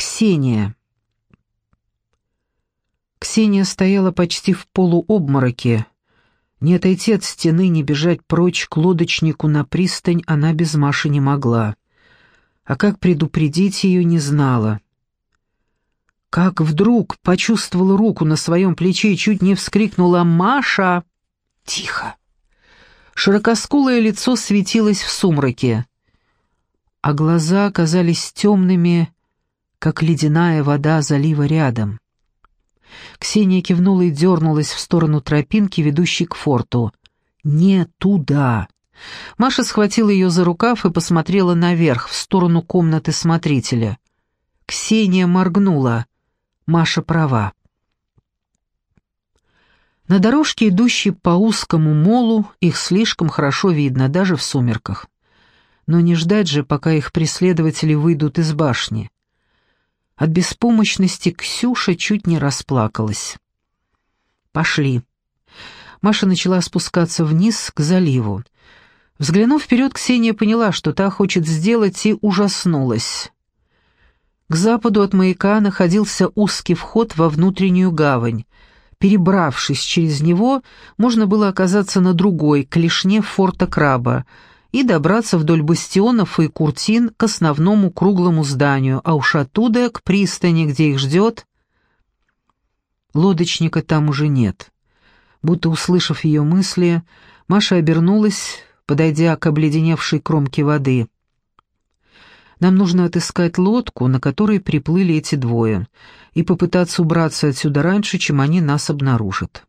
Ксения. Ксения стояла почти в полуобмороке. Не отойти от стены, не бежать прочь к лодочнику на пристань она без Маши не могла. А как предупредить ее, не знала. Как вдруг почувствовала руку на своем плече и чуть не вскрикнула «Маша!» «Тихо!» Широкоскулое лицо светилось в сумраке, а глаза оказались темными, как ледяная вода залива рядом. Ксения кивнула и дернулась в сторону тропинки, ведущей к форту. «Не туда!» Маша схватила ее за рукав и посмотрела наверх, в сторону комнаты смотрителя. Ксения моргнула. Маша права. На дорожке, идущей по узкому молу, их слишком хорошо видно, даже в сумерках. Но не ждать же, пока их преследователи выйдут из башни. От беспомощности Ксюша чуть не расплакалась. «Пошли». Маша начала спускаться вниз к заливу. Взглянув вперед, Ксения поняла, что та хочет сделать, и ужаснулась. К западу от маяка находился узкий вход во внутреннюю гавань. Перебравшись через него, можно было оказаться на другой, клешне форта Краба — и добраться вдоль бастионов и куртин к основному круглому зданию, а уж оттуда к пристани, где их ждет... Лодочника там уже нет. Будто услышав ее мысли, Маша обернулась, подойдя к обледеневшей кромке воды. «Нам нужно отыскать лодку, на которой приплыли эти двое, и попытаться убраться отсюда раньше, чем они нас обнаружат».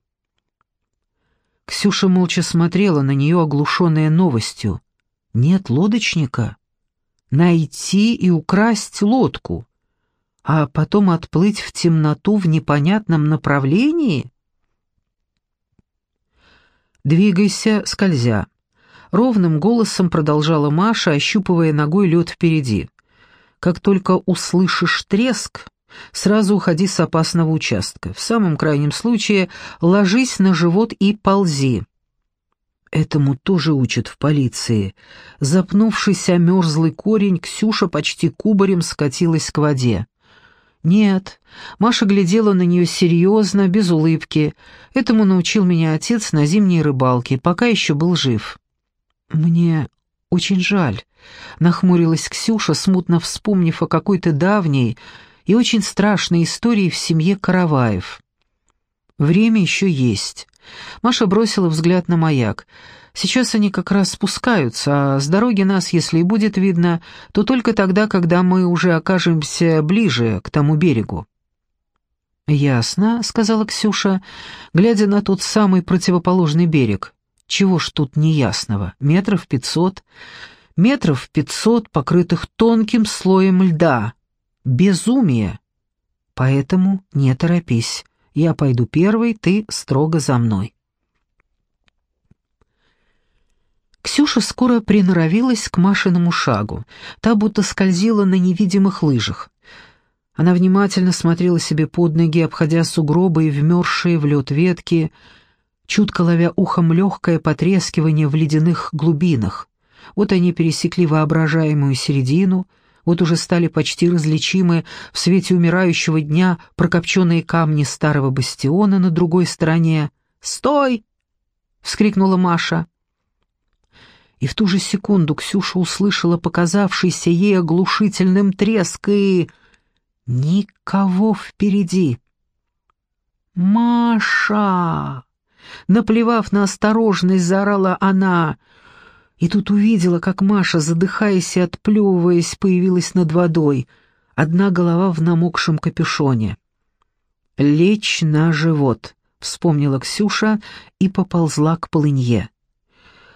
Ксюша молча смотрела на нее, оглушенная новостью. Нет лодочника. Найти и украсть лодку, а потом отплыть в темноту в непонятном направлении? «Двигайся, скользя», — ровным голосом продолжала Маша, ощупывая ногой лед впереди. «Как только услышишь треск, сразу уходи с опасного участка. В самом крайнем случае ложись на живот и ползи. Этому тоже учат в полиции. Запнувшись о мерзлый корень, Ксюша почти кубарем скатилась к воде. «Нет». Маша глядела на нее серьезно, без улыбки. Этому научил меня отец на зимней рыбалке, пока еще был жив. «Мне очень жаль», — нахмурилась Ксюша, смутно вспомнив о какой-то давней и очень страшной истории в семье Караваев. «Время еще есть. Маша бросила взгляд на маяк. «Сейчас они как раз спускаются, а с дороги нас, если и будет видно, то только тогда, когда мы уже окажемся ближе к тому берегу». «Ясно», — сказала Ксюша, глядя на тот самый противоположный берег. «Чего ж тут неясного? Метров пятьсот?» «Метров пятьсот, покрытых тонким слоем льда. Безумие!» «Поэтому не торопись. Я пойду первый, ты строго за мной». Ксюша скоро приноровилась к Машиному шагу. Та будто скользила на невидимых лыжах. Она внимательно смотрела себе под ноги, обходя сугробы и вмерзшие в лед ветки, чутко ловя ухом легкое потрескивание в ледяных глубинах. Вот они пересекли воображаемую середину — вот уже стали почти различимы в свете умирающего дня прокопченные камни старого бастиона на другой стороне. «Стой!» — вскрикнула Маша. И в ту же секунду Ксюша услышала показавшийся ей оглушительным треск и... Никого впереди. «Маша!» Наплевав на осторожность, заорала она — и тут увидела, как Маша, задыхаясь и отплевываясь, появилась над водой, одна голова в намокшем капюшоне. «Лечь на живот», — вспомнила Ксюша и поползла к полынье.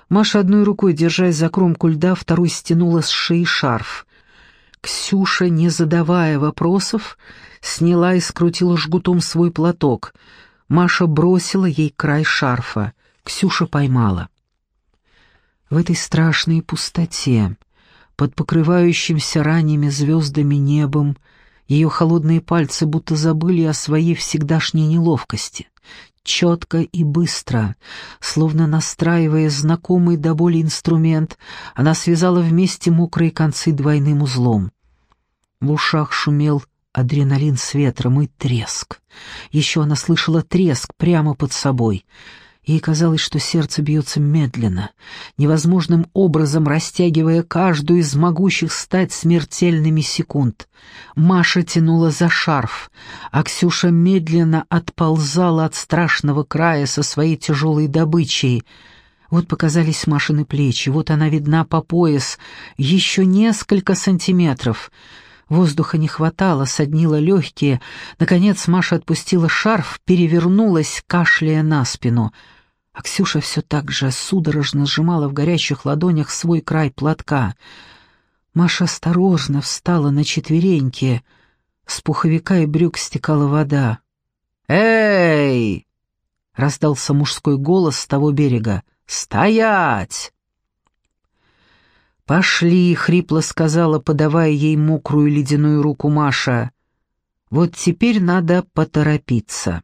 Маша одной рукой, держась за кромку льда, второй стянула с шеи шарф. Ксюша, не задавая вопросов, сняла и скрутила жгутом свой платок. Маша бросила ей край шарфа. Ксюша поймала. В этой страшной пустоте, под покрывающимся ранними звездами небом, ее холодные пальцы будто забыли о своей всегдашней неловкости. Четко и быстро, словно настраивая знакомый до боли инструмент, она связала вместе мокрые концы двойным узлом. В ушах шумел адреналин с ветром и треск. Еще она слышала треск прямо под собой — Ей казалось, что сердце бьется медленно, невозможным образом растягивая каждую из могущих стать смертельными секунд. Маша тянула за шарф, а Ксюша медленно отползала от страшного края со своей тяжелой добычей. Вот показались Машины плечи, вот она видна по пояс, еще несколько сантиметров — Воздуха не хватало, соднило легкие. Наконец Маша отпустила шарф, перевернулась, кашляя на спину — а Ксюша все так же судорожно сжимала в горячих ладонях свой край платка. Маша осторожно встала на четвереньки. С пуховика и брюк стекала вода. «Эй!» — раздался мужской голос с того берега. «Стоять!» «Пошли!» — хрипло сказала, подавая ей мокрую ледяную руку Маша. «Вот теперь надо поторопиться».